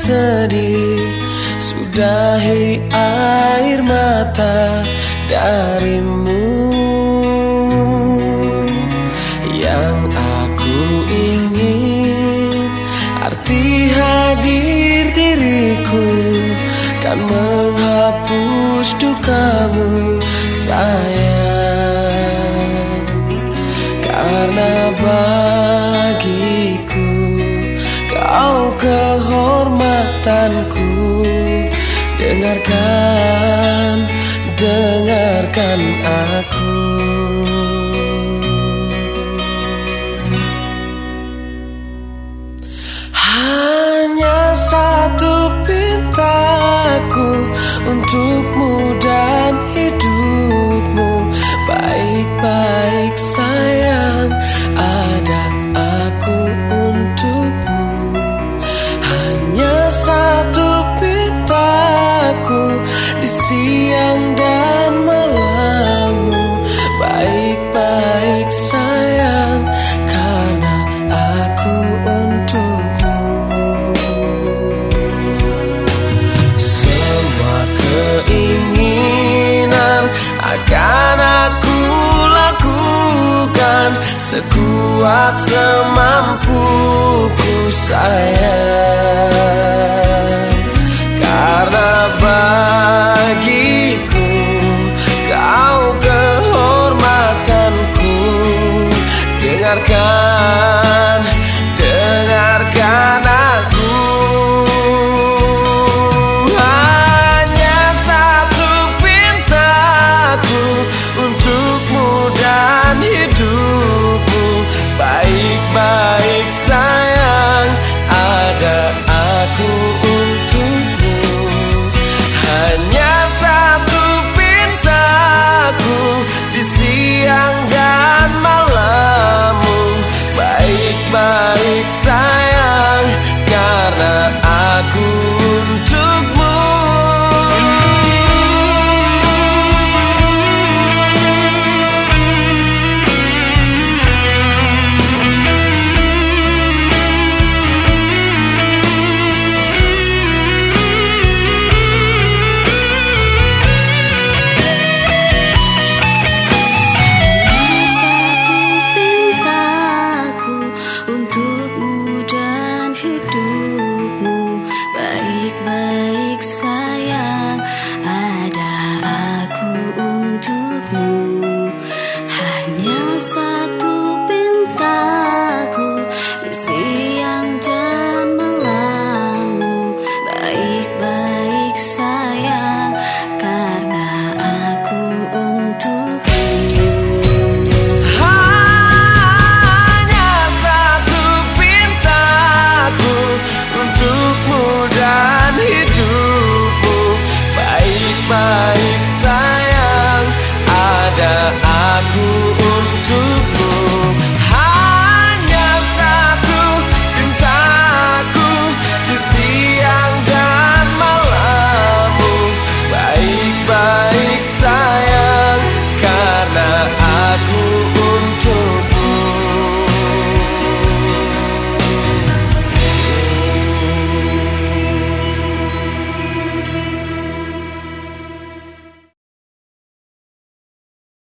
bersedih Sudahi air mata darimu. Yang aku ingin Arti hadir diriku Kan menghapus dukamu sayang. Karena bagiku Kau kehormatanku Dengarkan, dengarkan aku. Hanya satu pintaku Untukmu siang dan malammu. Baik-baik sayang Karena aku untukmu. Semua keinginan akan aku lakukan Sekuat semampuku sayang